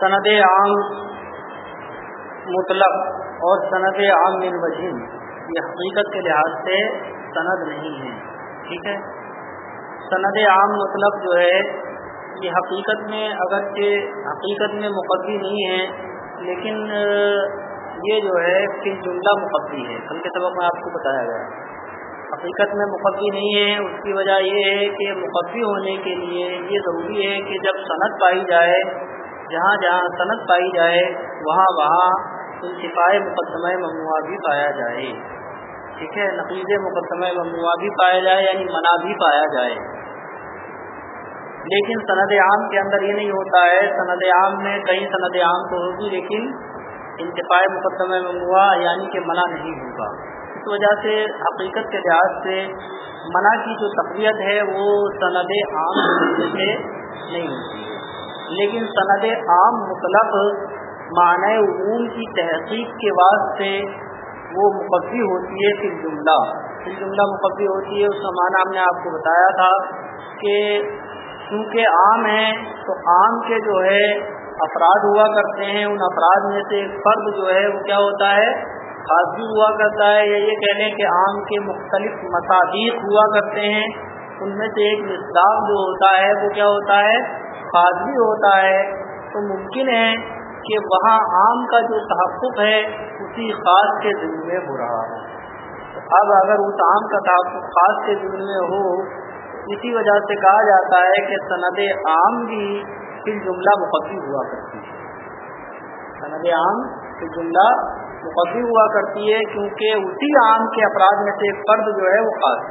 سند عام مطلق اور سند عام من وجہ۔ یہ حقیقت کے لحاظ سے سند نہیں ہے، ٹھیک ہے؟ سند عام مطلب جو ہے، یہ حقیقت میں اگرچہ حقیقت میں مقدی نہیں ہے، لیکن یہ جو ہے پھر جملہ مقدی ہے۔ کل کے سبق میں آپ کو بتایا گیا۔ ہے حقیقت میں مقفی نہیں ہے، اس کی وجہ یہ ہے کہ مقفی ہونے کے لیے یہ ضروری ہے کہ جب صنعت پائی جائے، جہاں جہاں صنعت پائی جائے، وہاں وہاں انتفاع مقدمہ ممنوع بھی پایا جائے۔ ٹھیک ہے؟ نقیز مقدمہ ممنوع بھی پایا جائے یعنی منع بھی پایا جائے۔ لیکن سند عام کے اندر یہ نہیں ہوتا ہے۔ سند عام میں کئی سند عام تو ہوگی، لیکن انتفاع مقدمہ ممنوع یعنی کہ منع نہیں ہوگا۔ وجہ سے، حقیقت کے لحاظ سے منع کی جو تقویت ہے، وہ سند عام سے نہیں ہوتی ہے۔ لیکن سند عام مطلب معنی عموم کی تحقیق کے واسطے وہ مقفی ہوتی ہے پھر جملہ پھر جملہ مقفی ہوتی ہے، اس کا معنی ہم نے آپ کو بتایا تھا کہ چونکہ عام ہیں، تو عام کے جو ہے افراد ہوا کرتے ہیں۔ ان افراد میں سے ایک فرد جو ہے، وہ کیا ہوتا ہے؟ خاص بھی ہوا کرتا ہے، یا یہ کہہ لیں کہ عام کے مختلف مصادیق ہوا کرتے ہیں، ان میں سے ایک مصداق جو ہوتا ہے، وہ کیا ہوتا ہے؟ خاص بھی ہوتا ہے۔ تو ممکن ہے کہ وہاں عام کا جو تحفظ ہے، اسی خاص کے ذمے ہو رہا ہو۔ اب اگر اس عام کا تحفظ خاص کے ذمے ہو، اسی وجہ سے کہا جاتا ہے کہ سند عام بھی پھر جملہ مقدم ہوا کرتی ہے۔ سند عام پھر جملہ مقدم ہوا کرتی ہے کیونکہ اسی عام کے افراد میں سے ایک فرد جو ہے وہ خاص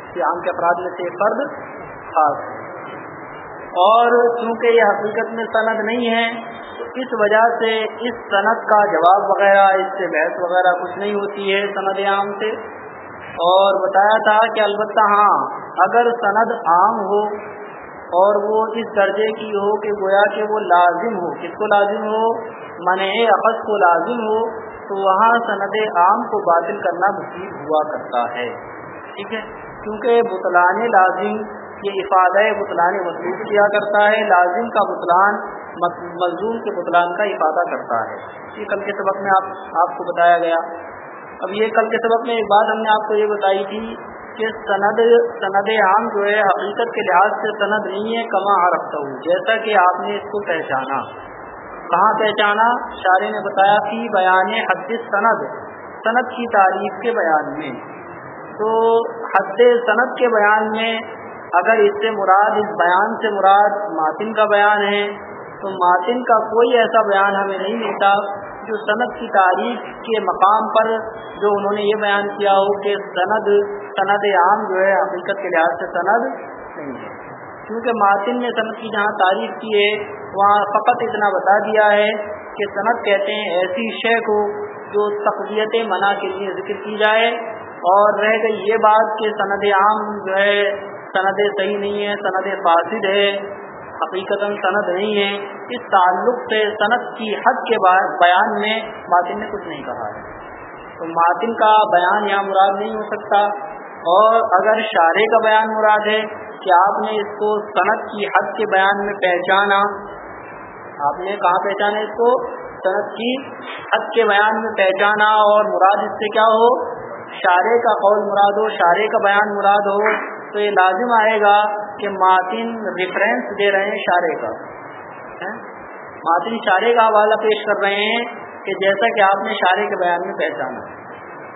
اسی عام کے افراد میں سے ایک فرد خاص اور چونکہ یہ حقیقت میں صنعت نہیں ہے، تو اس وجہ سے اس صنعت کا جواب وغیرہ، اس سے بحث وغیرہ کچھ نہیں ہوتی ہے سند عام سے۔ اور بتایا تھا کہ البتہ ہاں اگر سند عام ہو اور وہ اس درجے کی ہو کہ گویا کہ وہ لازم ہو۔ کس کو لازم ہو؟ منع اخذ کو لازم ہو، تو وہاں سند عام کو باطل کرنا مفید ہوا کرتا ہے۔ ٹھیک ہے؟ کیونکہ بطلان لازم، یہ افادہ بطلان مطلوب کیا کرتا ہے۔ لازم کا بطلان ملزوم کے بطلان کا افادہ کرتا ہے۔ یہ کل کے سبق میں آپ آپ کو بتایا گیا۔ اب یہ کل کے سبق میں ایک بات ہم نے آپ کو یہ بتائی تھی۔ کہ سند سند عام جو ہے حقیقت کے لحاظ سے سند نہیں ہے، کما رکھتا ہوں جیسا کہ آپ نے اس کو پہچانا۔ کہاں پہچانا؟ شاعری نے بتایا کہ بیان حد سند صنعت کی تعریف کے بیان میں۔ تو حد صنعت کے بیان میں اگر اس سے مراد، اس بیان سے مراد ماتن کا بیان ہے، تو ماتن کا کوئی ایسا بیان ہمیں نہیں ملتا۔ جو صنعت کی تعریف کے مقام پر جو انہوں نے یہ بیان کیا ہو کہ سند سند عام جو ہے، حقیقت کے لحاظ سے سند نہیں ہے۔ کیونکہ ماتن نے صنعت کی جہاں تعریف کی ہے، وہاں فقط اتنا بتا دیا ہے کہ صنعت کہتے ہیں ایسی شے کو جو تقویت منع کے لیے ذکر کی جائے۔ اور رہ گئی یہ بات کہ سند عام جو ہے، سند صحیح نہیں ہے، سند فاسد ہے۔ حقیقت سند نہیں ہے۔ اس تعلق سے صنعت کی حد کے بیان میں ماتن نے کچھ نہیں کہا۔ ہے تو ماتن کا بیان یہاں مراد نہیں ہو سکتا۔ اور اگر شارے کا بیان مراد ہے کہ آپ نے اس کو صنعت کی حد کے بیان میں پہچانا۔ آپ نے کہاں پہچانا اس کو؟ صنعت کی حد کے بیان میں پہچانا۔ اور مراد اس سے کیا ہو؟ شارے کا قول مراد ہو شارے کا بیان مراد ہو۔ تو یہ لازم آئے گا کہ ماتن ریفرنس دے رہے ہیں شارے کا۔ ماتن شارے کا حوالہ پیش کر رہے ہیں کہ جیسا کہ آپ نے شارے کے بیان میں پہچانا۔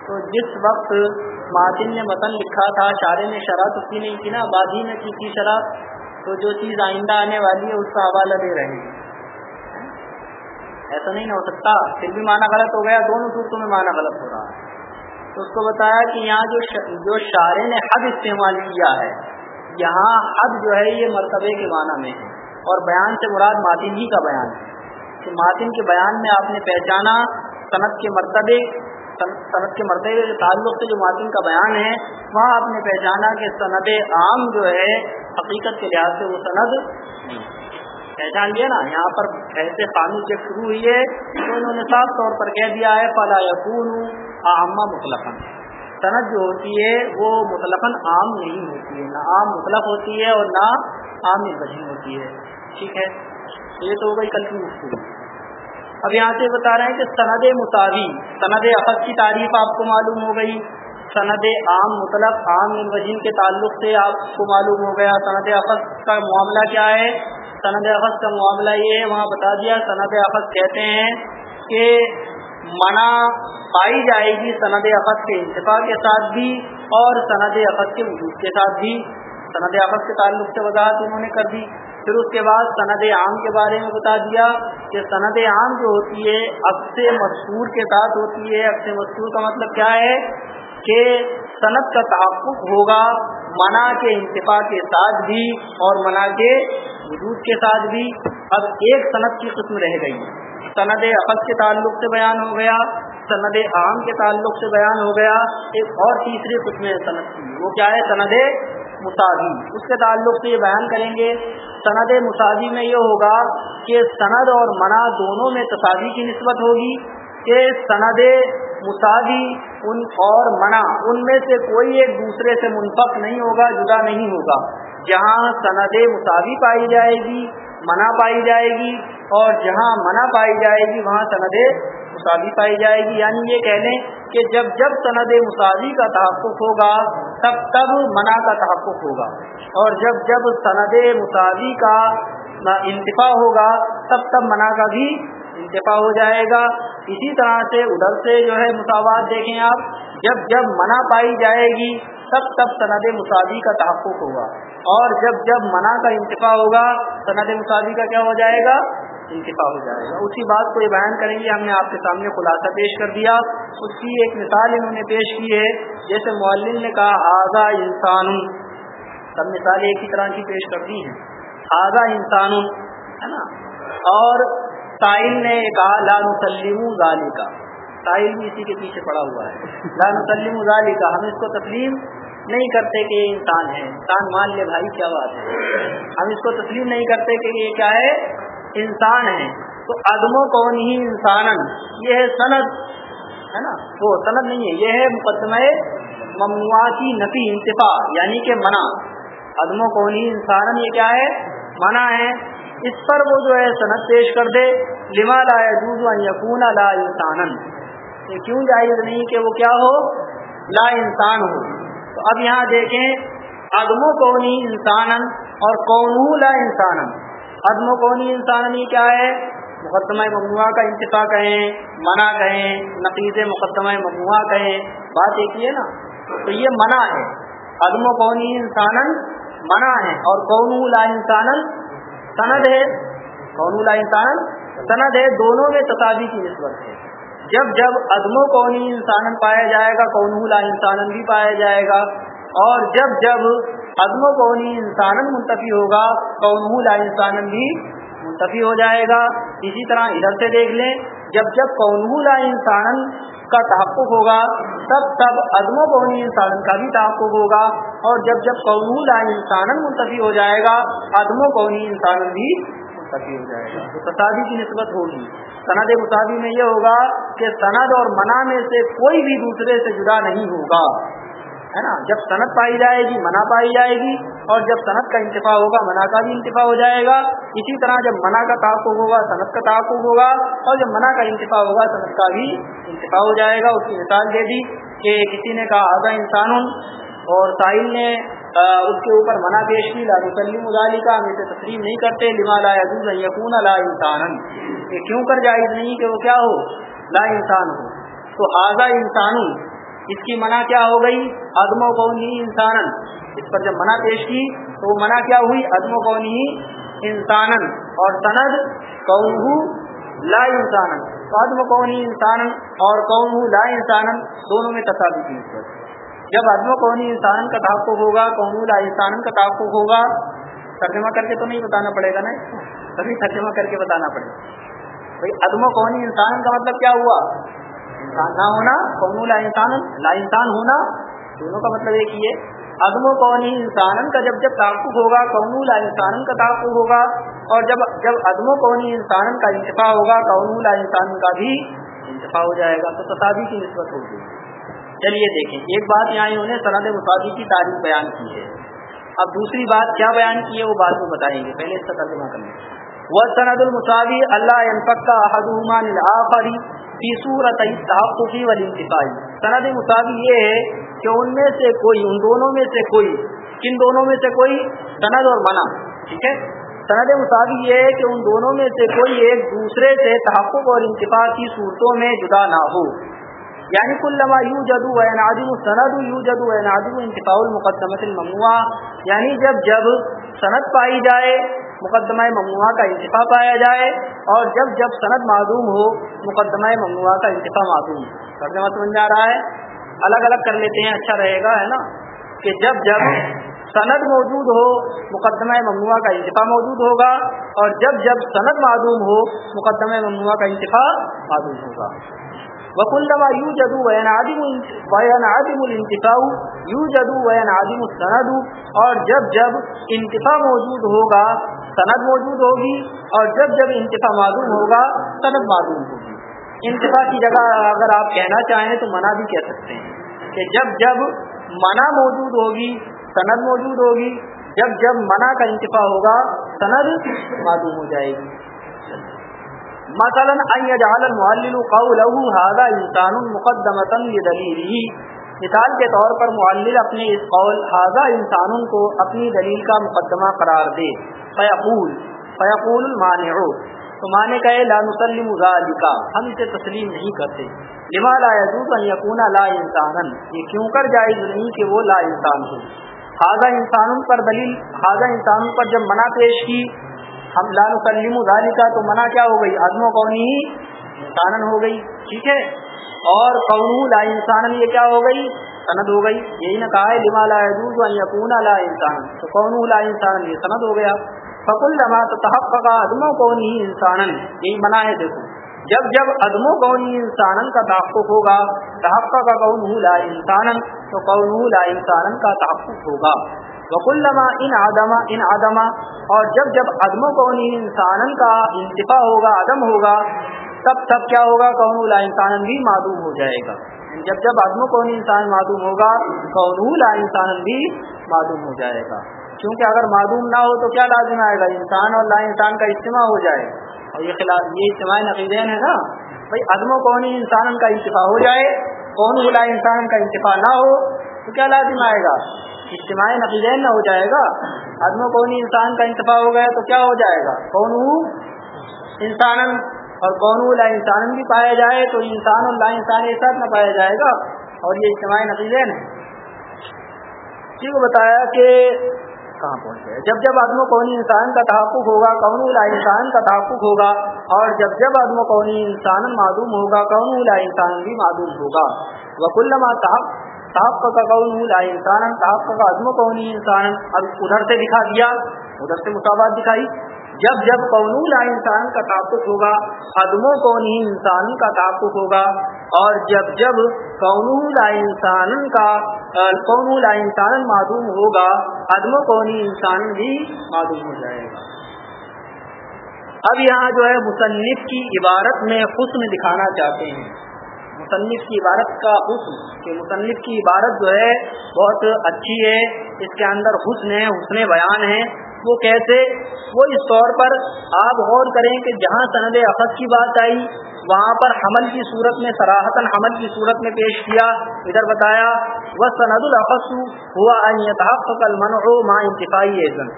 تو جس وقت ماتن نے متن لکھا تھا شارے نے شرح تو کی نہیں کی نا بادی میں کی تھی شرح، تو جو چیز آئندہ آنے والی ہے اس کا حوالہ دے رہے ہیں۔ ایسا نہیں ہو سکتا۔ پھر بھی معنی غلط ہو گیا، دونوں صورتوں میں معنی غلط ہو رہا۔ ہے اس کو بتایا کہ یہاں جو جو شارے نے حد استعمال کیا ہے، یہاں حد جو ہے یہ مرتبے کے معنی میں ہے۔ اور بیان سے مراد ماتن ہی کا بیان ہے۔ کہ ماتن کے بیان میں آپ نے پہچانا صنعت کے مرتبے صنعت کے مرتبے کے تعلق سے جو ماتن کا بیان ہے، وہاں آپ نے پہچانا کہ سند عام جو ہے، حقیقت کے لحاظ سے وہ سند پہچان لیا نا، یہاں پر ایسے قانون جب شروع ہوئی ہے تو انہوں نے صاف طور پر کہہ دیا ہے، فلا یقون عامہ مطلق صنعت جو ہوتی ہے وہ مطلق عام نہیں ہوتی ہے، نہ عام مطلق ہوتی ہے اور نہ عام وجہ ہوتی ہے۔ ٹھیک ہے؟ یہ تو ہو گئی کل کی مشکل۔ اب یہاں سے بتا رہے ہیں کہ سند مساوی سند اخذ کی تعریف آپ کو معلوم ہو گئی۔ سند عام مطلب عام وجین کے تعلق سے آپ کو معلوم ہو گیا۔ سند اخذ کا معاملہ کیا ہے؟ سند اخذ کا معاملہ یہ ہے، وہاں بتا دیا، سند اخذ کہتے ہیں کہ منع پائی جائے گی سند اخذ کے انتفاع کے ساتھ بھی اور سند اخذ کے وجود کے ساتھ بھی۔ سند اخذ کے تعلق سے وضاحت انہوں نے کر دی۔ پھر اس کے بعد سند عام کے بارے میں بتا دیا کہ سند عام جو ہوتی ہے اب سے مشہور کے ساتھ ہوتی ہے۔ اب سے مشہور کا مطلب کیا ہے؟ کہ صنعت کا تحفظ ہوگا منع کے انتفاع کے ساتھ بھی اور منع کے وجود کے ساتھ بھی۔ اب ایک صنعت کی قسم رہ گئی۔ سند عقد کے تعلق سے بیان ہو گیا، سند عام کے تعلق سے بیان ہو گیا، ایک اور تیسری قسم ہے کی۔ وہ کیا ہے؟ سند مساوی اس کے تعلق سے یہ بیان کریں گے، سند مساوی میں یہ ہوگا کہ سند اور منع دونوں میں تصادی کی نسبت ہوگی کہ سند مساوی ان اور منع ان میں سے کوئی ایک دوسرے سے منفق نہیں ہوگا، جدا نہیں ہوگا۔ جہاں سند مساوی پائی جائے گی منع پائی جائے گی اور جہاں منع پائی جائے گی، وہاں سند مساوی پائی جائے گی۔ یعنی یہ کہہ لیں کہ جب جب سند مساوی کا تحفظ ہوگا، تب تب منع کا تحفظ ہوگا۔ اور جب جب سند مساوی کا انتفاع ہوگا، تب تب منع کا بھی انتفاع ہو جائے گا۔ اسی طرح سے ادھر سے جو ہے مساوات دیکھیں آپ۔ جب جب منع پائی جائے گی، تب تب سند مساوی کا تحفظ ہوگا۔ اور جب جب منع کا انتفاع ہوگا، سند مساوی کا کیا ہو جائے گا؟ انتفاع ہو جائے گا۔ اسی بات کو یہ بیان کریں گے، ہم نے آپ کے سامنے خلاصہ پیش کر دیا۔ اس کی ایک مثال انہوں نے پیش کی ہے۔ جیسے معلم نے کہا آزا انسان سب مثالیں ایک ہی طرح کی پیش کر دی ہیں۔ آزا انسان ہے نا؟ اور سائل نے کہا لان سلیم غالی کا سائل بھی اسی کے پیچھے پڑا ہوا ہے۔ لان سلیم غالی کا ہم اس کو تسلیم نہیں کرتے کہ یہ انسان ہے۔ انسان مان لے بھائی، کیا بات ہے؟ ہم اس کو تسلیم نہیں کرتے کہ یہ کیا ہے؟ انسان ہے۔ تو عدم و کون ہی انسان یہ ہے سند، ہے نا؟ وہ سند نہیں ہے۔ یہ ہے مقدمہ ممنوعاتی نفی انتفا یعنی کہ منع۔ عدم و کون ہی انسان یہ کیا ہے؟ منع ہے۔ اس پر وہ جو ہے سند پیش کر دے۔ لما لا يجوز ان يكون لا انسان کیوں جائز نہیں کہ وہ کیا ہو؟ لا انسان ہو۔ تو اب یہاں دیکھیں، عدم و کونی انسان اور کون لا انسان عدم و کونی انسان کیا ہے؟ مقدمہ ممنوع کا انتفاع کہیں، منع کہیں نقیز مقدمہ ممنوع کہیں۔ بات ایک ہی ہے نا؟ تو یہ منع ہے۔ عدم و کونی انسان منع ہے اور کون لا انسان سند ہے۔ کون لا انسان سند ہے۔ دونوں میں تصادی کی نسبت ہے۔ جب جب عدم و کونی انسان پایا جائے گا، کون لا انسان بھی پایا جائے گا۔ اور جب جب عدم و کونی انسان منتفی ہوگا، کون لا انسان بھی منتفی ہو جائے گا۔ اسی طرح ادھر سے دیکھ لیں، جب جب کون لا انسان کا تحفظ ہوگا، تب تب عدم و کونی انسان کا بھی تحفظ ہوگا۔ اور جب جب کون لا انسان منتفی ہو جائے گا عدم و کونی انسان بھی منتفی ہو جائے گا۔ تو تصادی کی نسبت ہوگی۔ سند مساوی میں یہ ہوگا کہ سند اور منع میں سے کوئی بھی دوسرے سے جدا نہیں ہوگا۔ ہے نا؟ جب صنعت پائی جائے گی، منع پائی جائے گی، اور جب صنعت کا انتفاع ہوگا، منع کا بھی انتفاع ہو جائے گا۔ اسی طرح جب منع کا تعاقب ہوگا صنعت کا تعاقب ہوگا، اور جب منع کا انتفاع ہوگا صنعت کا بھی انتفاع ہو جائے گا۔ اس کی مثال دے دی کہ کسی نے کہا آزا انسان اور ساحل نے اس کے اوپر منع پیش کی، لا مسلم مظاہری کا ہم اسے تسلیم نہیں کرتے، لما لا یقون لا انسان یہ کیوں کر جائز نہیں؟ کہ وہ کیا ہو؟ لا انسان ہو۔ تو آزا انسان اس کی منع کیا ہو گئی؟ عدم و قونی انسان اس پر جب منع پیش کی، تو وہ منع کیا ہوئی؟ عدم و قونی انسان اور سند کون لا انسان عدم و قونی انسان اور کون لا انسان دونوں میں تصادی کی نسبت جب عدم و قونی انسان کا تحفظ ہوگا کون لا انسان کا تحفظ ہوگا، ترجمہ کر کے تو نہیں بتانا پڑے گا نا؟ تبھی ترجمہ کر کے بتانا پڑے گا۔ بھائی عدم و قونی انسان کا مطلب کیا ہوا؟ انسان نہ ہونا کون لا انسان لا انسان ہونا، دونوں کا مطلب ایک ہی ہے۔ عدم و قونی انسان کا جب جب تحفظ ہوگا کون لا انسان کا تحفظ ہوگا، اور جب جب عدم و قونی انسان کا انتفاع ہوگا کون لا انسان کا بھی انتفاع ہو جائے گا، تو تصادی کی نسبت ہوگی۔ چلیے دیکھیں۔ ایک بات یہاں انہوں نے سند مساوی کی تعریف بیان کی ہے۔ اب دوسری بات کیا بیان کی ہے وہ بات کو بتائیں گے۔ پہلے اس کا ترجمہ کر لیں۔ وہ سند المساوی اللہ کا حدمان الآفری فی صورت تحفظی والانتفاعی سند مساوی یہ ہے کہ ان میں سے کوئی، ان دونوں میں سے کوئی، کن دونوں میں سے کوئی سند اور منع ٹھیک ہے؟ سند مساوی یہ ہے کہ ان دونوں میں سے کوئی ایک دوسرے سے تحفظ اور انتفاع کی صورتوں میں جدا نہ ہو۔ یعنی کل لما یو جدو و نادم سند یو جدو و انتفاع المقدمت المموع یعنی جب جب سند پائی جائے، مقدمہ ممنوعہ کا انتفاع پایا جائے، اور جب جب سند معدوم ہو، مقدمہ ممنوعہ کا انتفاع معدوم ترجمہ سمجھ جا رہا ہے؟ الگ الگ کر لیتے ہیں اچھا رہے گا، ہے نا؟ کہ جب جب سند موجود ہو، مقدمہ ممنوعہ کا انتفاع موجود ہوگا، اور جب جب سند معدوم ہو، مقدمہ ممنوعہ کا انتفاع معدوم ہوگا۔ وکلما یو جدو وین عادم وین الانتفاع السند اور جب جب انتفاع موجود ہوگا، سند موجود ہوگی اور جب جب انتفاع معلوم ہوگا، سند معلوم ہوگی۔ انتفاع کی جگہ اگر آپ کہنا چاہیں تو منع بھی کہہ سکتے ہیں کہ جب جب منع موجود ہوگی، سند موجود ہوگی، جب جب منع کا انتفاع ہوگا، سند معلوم ہو جائے گی۔ مثلا ان يجعل المعلل قوله هذا انسان مقدمه لدليله. مثال کے طور پر معلل اپنے اس قول هذا انسان کو اپنی دلیل کا مقدمہ قرار دے. فیقول فیقول المانع. تو مانے کا لا نسلم ذالک ہم اسے تسلیم نہیں کرتے. لما لا يجوز ان يكون لا انسانا. یہ کیوں کر جائز نہیں کہ وہ لا انسان ہو؟ هذا انسان پر دلیل، هذا انسان پر جب منع پیش کی ہم لال سلیم اداری کا تو منع کیا ہو گئی؟ عدم و قونی انسان ہو گئی، ٹھیک ہے؟ اور قون لا انسان یہ کیا ہو گئی؟ سند ہو گئی۔ یہی نہ کہا ہے، لما لا یقون لا انسان تو قون لا انسان یہ سند ہو گیا۔ فکل لما تو تحفظ عدم و قونی انسان یہی منع ہے، دیکھو۔ جب جب عدم و قونی انسان کا تحفظ ہوگا تحفظ کا قون لا انسان تو قون لا انسان کا تحفظ ہوگا۔ وکلما ان آدما ان آدما اور جب جب عدم و قونی انسان کا انتفا ہوگا، عدم ہوگا، تب تب کیا ہوگا؟ کون لا انسان بھی معدوم ہو جائے گا۔ جب جب عدم و قونی انسان معدوم ہوگا کون لا انسان بھی معدوم ہو جائے گا۔ کیونکہ اگر معدوم نہ ہو تو کیا لازم آئے گا؟ انسان اور لا انسان کا اجتماع ہو جائے۔ اور یہ خلاف یہ اجتماع نقیدین ہے نا۔ بھائی، عدم و قونی انسان کا انتفا ہو جائے۔ کون لا انسان کا انتفا نہ ہو تو کیا لازم آئے گا؟ اجتماعی نقیدین نہ ہو جائے گا۔ عدم و کون انسان کا انتفاع ہو گیا تو کیا ہو جائے گا؟ کون انسان اور کون لا انسان بھی پایا جائے تو انسان اور لا انسان ایک ساتھ نہ پایا جائے گا۔ اور یہ اجتماعی نقیدین ہے۔ جی کو بتایا کہ کہاں پہنچ گئے؟ جب جب عدم و کونی انسان کا تحفظ ہوگا، کون لا انسان کا تحفظ ہوگا، اور جب جب عدم و کونی انسان معدوم ہوگا، کون لا انسان بھی معدوم ہوگا۔ وکلما تحفظ صاحب کا قون لا انسان صاحب کا قونی انسان اب ادھر سے دکھا دیا، ادھر سے مساوات دکھائی. جب جب قون لا انسان کا تعفق ہوگا عدم و قونی انسان کا تعفق ہوگا. اور جب جب قون لا انسان کا قون لا انسان معدوم ہوگا عدم و قونی انسان بھی معدوم ہو جائے گا. اب یہاں جو ہے مصنف کی عبارت میں حسن دکھانا چاہتے ہیں۔ مصنف کی عبارت کا حسن، کہ مصنف کی عبارت جو ہے بہت اچھی ہے، اس کے اندر حسن ہے، حسن بیان ہے۔ وہ کیسے؟ وہ اس طور پر آپ غور کریں کہ جہاں سند اخذ کی بات آئی، وہاں پر حمل کی صورت میں سراہتاً حمل کی صورت میں پیش کیا۔ ادھر بتایا وہ سند الفظ ہوا المن ہو ماں انتفاعی ایزن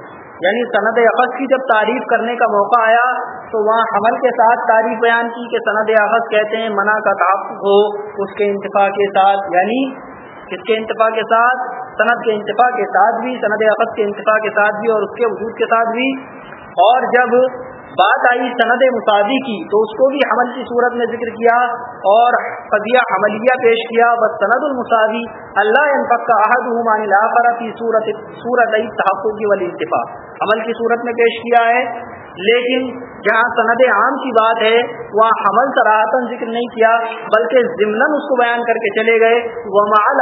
یعنی سند اخذ کی جب تعریف کرنے کا موقع آیا تو وہاں حمل کے ساتھ تعریف بیان کی کہ سند اخذ کہتے ہیں منع کا تعفق ہو، اس کے انتفاع کے ساتھ یعنی اس کے انتفاع کے ساتھ؟ صنعت کے انتفاع کے ساتھ بھی، سند اخذ کے انتفاع کے ساتھ بھی اور اس کے وجود کے ساتھ بھی۔ اور جب بات آئی سند مساوی کی، تو اس کو بھی حمل کی صورت میں ذکر کیا اور قدیہ عملیہ پیش کیا۔ بس سند المساوی اللہ کا عہد عمان کی صورت صورت تحفظ والی انتفاع عمل کی صورت میں پیش کیا ہے۔ لیکن جہاں سند عام کی بات ہے، وہاں حمل سراہتاً ذکر نہیں کیا، بلکہ ضمن اس کو بیان کر کے چلے گئے وہ مال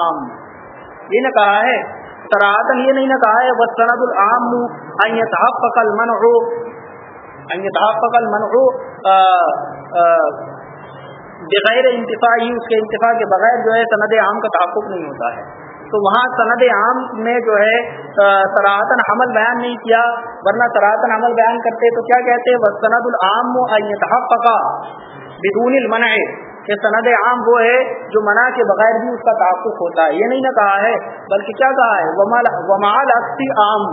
عام۔ یہ نہ کہا ہے، سراہتاً یہ نہیں نہ کہا ہے وہ سند العام تحفق المن ہو تحفق المن ہو بغیر اس کے انتفاع کے بغیر جو ہے، سند عام کا تحفظ نہیں ہوتا ہے۔ تو وہاں سند عام میں جو ہے سراہتن حمل بیان نہیں کیا، ورنہ سراہتن حمل بیان کرتے تو کیا کہتے وہ سند العام پکا بدون المنع کہ سند عام وہ ہے جو منع کے بغیر بھی اس کا تعفق ہوتا ہے۔ یہ نہیں نہ کہا ہے، بلکہ کیا کہا ہے ومال اختی عام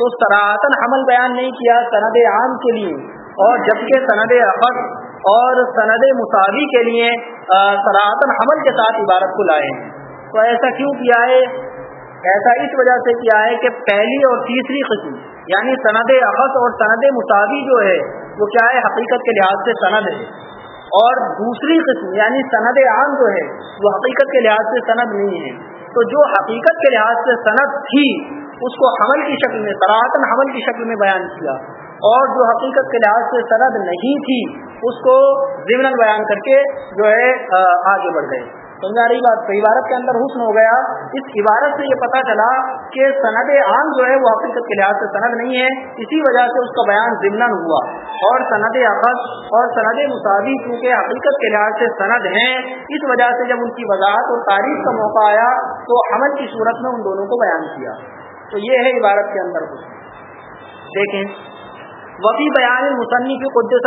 تو سراہتن حمل بیان نہیں کیا سند عام کے لیے، اور جبکہ سند اخذ اور سند مساوی کے لیے سراہتن حمل کے ساتھ عبارت کو لائے۔ ہیں تو ایسا کیوں کیا ہے؟ ایسا اس وجہ سے کیا ہے کہ پہلی اور تیسری قسم یعنی سند اخذ اور سند مساوی جو ہے، وہ کیا ہے؟ حقیقت کے لحاظ سے سند ہے۔ اور دوسری قسم یعنی سند عام جو ہے، وہ حقیقت کے لحاظ سے سند نہیں ہے۔ تو جو حقیقت کے لحاظ سے سند تھی، اس کو حمل کی شکل میں سراہتن حمل کی شکل میں بیان کیا۔ اور جو حقیقت کے لحاظ سے سند نہیں تھی، اس کو ضمن بیان کر کے جو ہے آگے بڑھ گئے۔ سمجھا رہی بات تو عبارت کے اندر حسن ہو گیا۔ اس عبارت سے یہ پتا چلا کہ سند عام جو ہے وہ حقیقت کے لحاظ سے سند نہیں ہے، اسی وجہ سے اس کا بیان ضمن ہوا۔ اور سند اخذ اور سند مساوی کیونکہ حقیقت کے لحاظ سے سند ہیں، اس وجہ سے جب ان کی وضاحت اور تعریف کا موقع آیا تو حمل کی صورت میں ان دونوں کو بیان کیا۔ تو یہ ہے عبارت کے اندر حسن۔ دیکھیں۔ وفی بیان مصنف قدس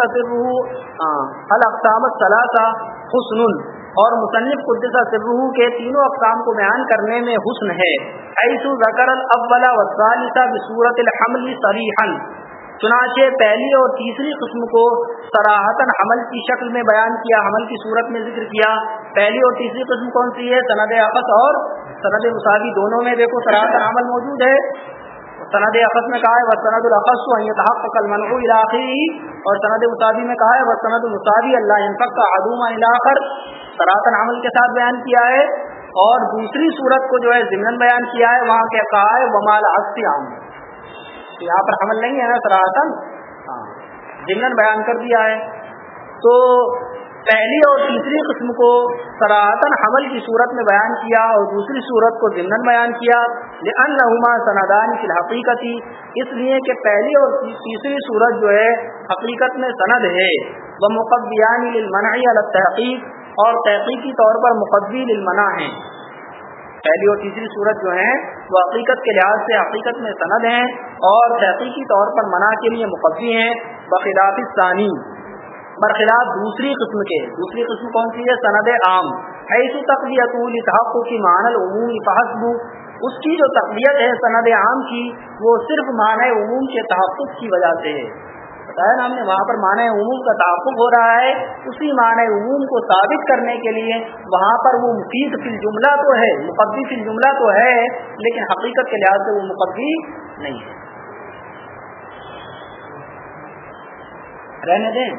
القسام ثلاثہ حسن۔ اور مصنف قدسہ سرح کے تینوں اقسام کو بیان کرنے میں حسن ہے۔ ایسو ذکر الاول والثالثہ بصورت الحمل صریحا۔ چنانچہ پہلی اور تیسری قسم کو سراہتاً حمل کی شکل میں بیان کیا، حمل کی صورت میں ذکر کیا۔ پہلی اور تیسری قسم کون سی ہے؟ سند اقص اور سند مساوی دونوں میں دیکھو سراہتاً حمل موجود ہے۔ سند اقص میں کہا ہے وہ سند العقص تحق المنع علاقی اور سند مساوی میں کہا ہے وہ سند المساوی اللہ انفق کا عدوم علاقر سراتن عمل کے ساتھ بیان کیا ہے۔ اور دوسری صورت کو جو ہے ضمن بیان کیا ہے، وہاں کیا کہا ہے ومال عام یہاں پر حمل نہیں ہے نا سراتن ہاں ضمن بیان کر دیا ہے۔ تو پہلی اور تیسری قسم کو سراہتن حمل کی صورت میں بیان کیا اور دوسری صورت کو ضمن بیان کیا۔ ان سندان کی حقیقتی اس لیے کہ پہلی اور تیسری صورت جو ہے، حقیقت میں سند ہے۔ وہ مقبیانی منعی التحقیق، اور تحقیقی طور پر مقدی المنا ہیں۔ پہلی اور تیسری صورت جو ہیں، وہ حقیقت کے لحاظ سے حقیقت میں سند ہیں، اور تحقیقی طور پر منع کے لیے مقدی ہیں۔ بخلاف ثانی برخلاف دوسری قسم کے۔ دوسری قسم کون سی ہے؟ سند عام۔ ایسی تقویت التحق کی معنی العموم، فحسب اس کی جو تقویت ہے سند عام کی، وہ صرف معنی عموم کے تحفظ کی وجہ سے ہے۔ بتایا نا ہم نے، وہاں پر معنی عموم کا تعاقب ہو رہا ہے۔ اسی معنی عموم کو ثابت کرنے کے لیے وہاں پر وہ مفید فی الجملہ تو ہے مقدی فی الجملہ تو ہے، لیکن حقیقت کے لحاظ سے وہ مقدی نہیں ہے۔ رہنے دیں؟